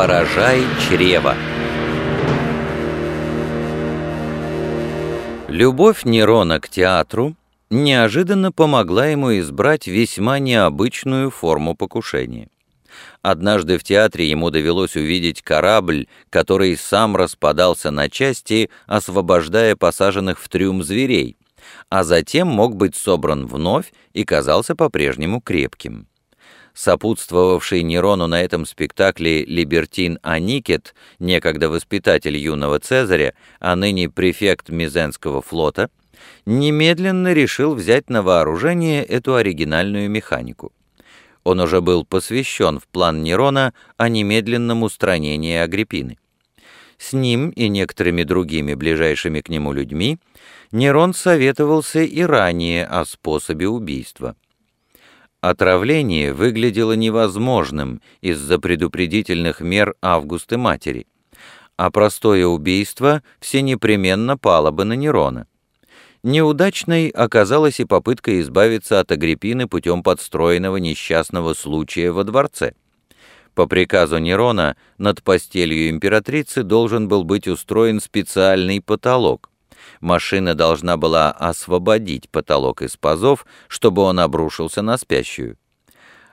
Поражай чрево. Любовь Нерона к театру неожиданно помогла ему избрать весьма необычную форму покушения. Однажды в театре ему довелось увидеть корабль, который сам распадался на части, освобождая посаженных в трюм зверей, а затем мог быть собран вновь и казался по-прежнему крепким. Сопутствовавший Нерону на этом спектакле Либертин Аникет, некогда воспитатель юного Цезаря, а ныне префект Мизенского флота, немедленно решил взять на вооружение эту оригинальную механику. Он уже был посвящен в план Нерона о немедленном устранении Агриппины. С ним и некоторыми другими ближайшими к нему людьми Нерон советовался и ранее о способе убийства. Отравление выглядело невозможным из-за предупредительных мер Августы Матери, а простое убийство все непременно пало бы на Нерона. Неудачной оказалась и попытка избавиться от Агриппины путем подстроенного несчастного случая во дворце. По приказу Нерона над постелью императрицы должен был быть устроен специальный потолок. Машина должна была освободить потолок из пазов, чтобы он обрушился на спящую.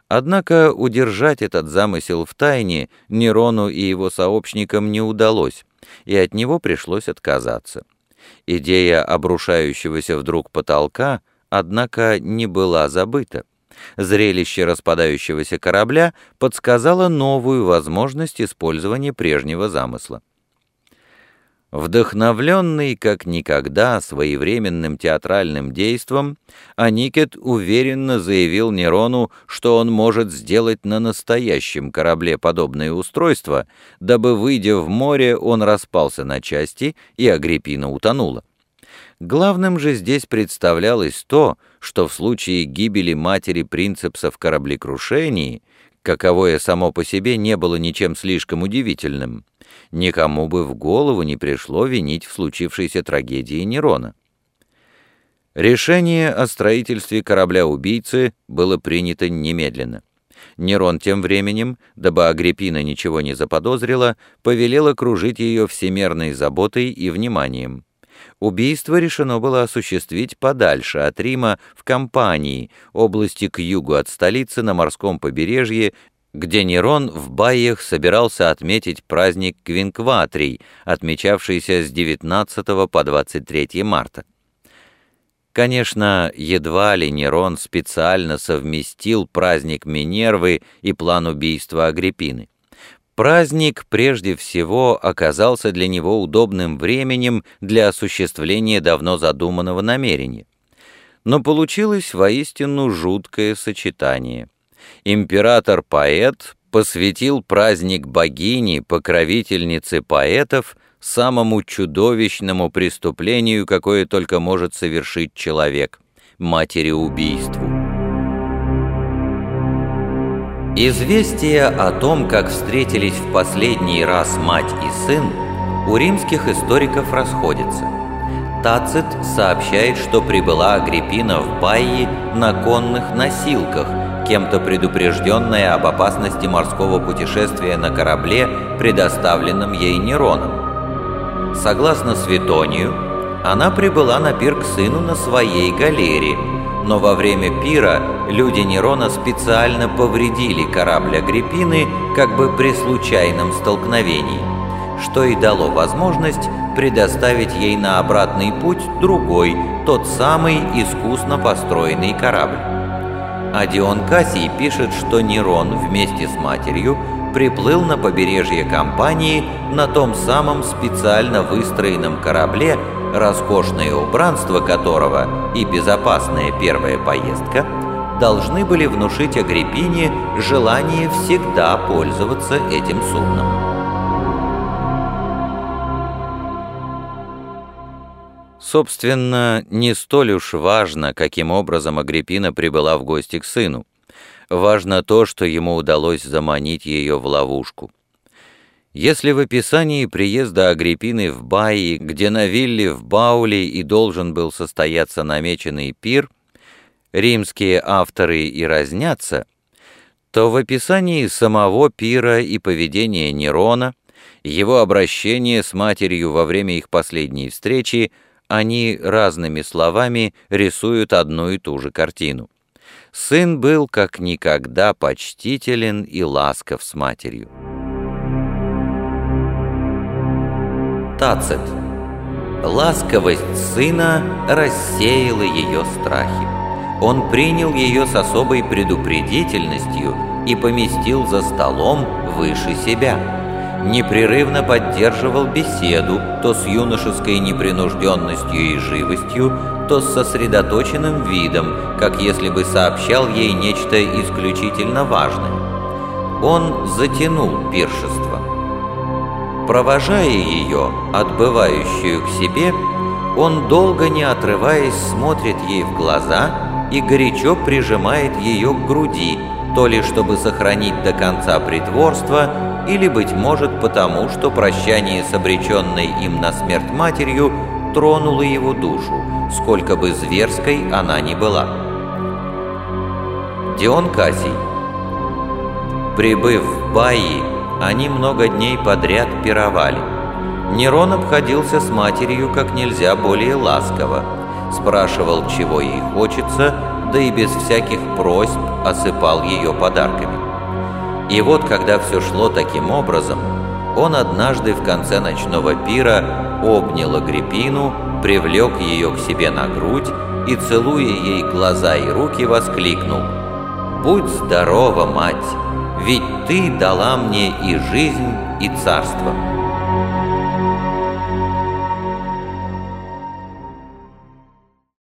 Однако удержать этот замысел в тайне Нерону и его сообщникам не удалось, и от него пришлось отказаться. Идея обрушающегося вдруг потолка, однако, не была забыта. Зрелище распадающегося корабля подсказало новую возможность использования прежнего замысла. Вдохновленный как никогда своевременным театральным действом, Аникет уверенно заявил Нерону, что он может сделать на настоящем корабле подобное устройство, дабы, выйдя в море, он распался на части, и Агриппина утонула. Главным же здесь представлялось то, что в случае гибели матери принцепса в кораблекрушении, каковое само по себе не было ничем слишком удивительным, никому бы в голову не пришло винить в случившейся трагедии Нерона. Решение о строительстве корабля-убийцы было принято немедленно. Нерон тем временем, дабы Агриппина ничего не заподозрила, повелел окружить ее всемерной заботой и вниманием. Убийство решено было осуществить подальше от Рима в Кампании, области к югу от столицы на морском побережье где Нерон в Байях собирался отметить праздник Квинкватрий, отмечавшийся с 19 по 23 марта. Конечно, едва ли Нерон специально совместил праздник Минервы и план убийства Агриппины. Праздник прежде всего оказался для него удобным временем для осуществления давно задуманного намерения. Но получилось воистину жуткое сочетание – император-поэт посвятил праздник богини, покровительницы поэтов, самому чудовищному преступлению, какое только может совершить человек — матери-убийству. Известие о том, как встретились в последний раз мать и сын, у римских историков расходится. Тацит сообщает, что прибыла Агриппина в Байи на конных носилках – кем-то предупрежденная об опасности морского путешествия на корабле, предоставленном ей Нероном. Согласно Светонию, она прибыла на пир к сыну на своей галере, но во время пира люди Нерона специально повредили корабль Агриппины как бы при случайном столкновении, что и дало возможность предоставить ей на обратный путь другой, тот самый искусно построенный корабль. А Дион Кассий пишет, что Нерон вместе с матерью приплыл на побережье компании на том самом специально выстроенном корабле, роскошное убранство которого и безопасная первая поездка должны были внушить Агриппине желание всегда пользоваться этим судном. Собственно, не столь уж важно, каким образом Агриппина прибыла в гости к сыну. Важно то, что ему удалось заманить ее в ловушку. Если в описании приезда Агриппины в Баи, где на вилле в Бауле и должен был состояться намеченный пир, римские авторы и разнятся, что в описании самого пира и поведения Нерона, его обращение с матерью во время их последней встречи, они разными словами рисуют одну и ту же картину. Сын был как никогда почтителен и ласков с матерью. Тацит. Ласковость сына рассеяла ее страхи. Он принял ее с особой предупредительностью и поместил за столом выше себя. Непрерывно поддерживал беседу, то с юношеской непринужденностью и живостью, то с сосредоточенным видом, как если бы сообщал ей нечто исключительно важное. Он затянул пиршество. Провожая ее, отбывающую к себе, он, долго не отрываясь, смотрит ей в глаза и горячо прижимает ее к груди, то ли чтобы сохранить до конца притворство, или, быть может, потому, что прощание с обреченной им на смерть матерью тронуло его душу, сколько бы зверской она ни была. Дион Кассий Прибыв в Баи, они много дней подряд пировали. Нерон обходился с матерью как нельзя более ласково, спрашивал, чего ей хочется, да и без всяких просьб осыпал ее подарками. И вот, когда все шло таким образом, он однажды в конце ночного пира обнял Агриппину, привлек ее к себе на грудь и, целуя ей глаза и руки, воскликнул «Будь здорова, мать!» ведь Ты дала мне и жизнь, и царство».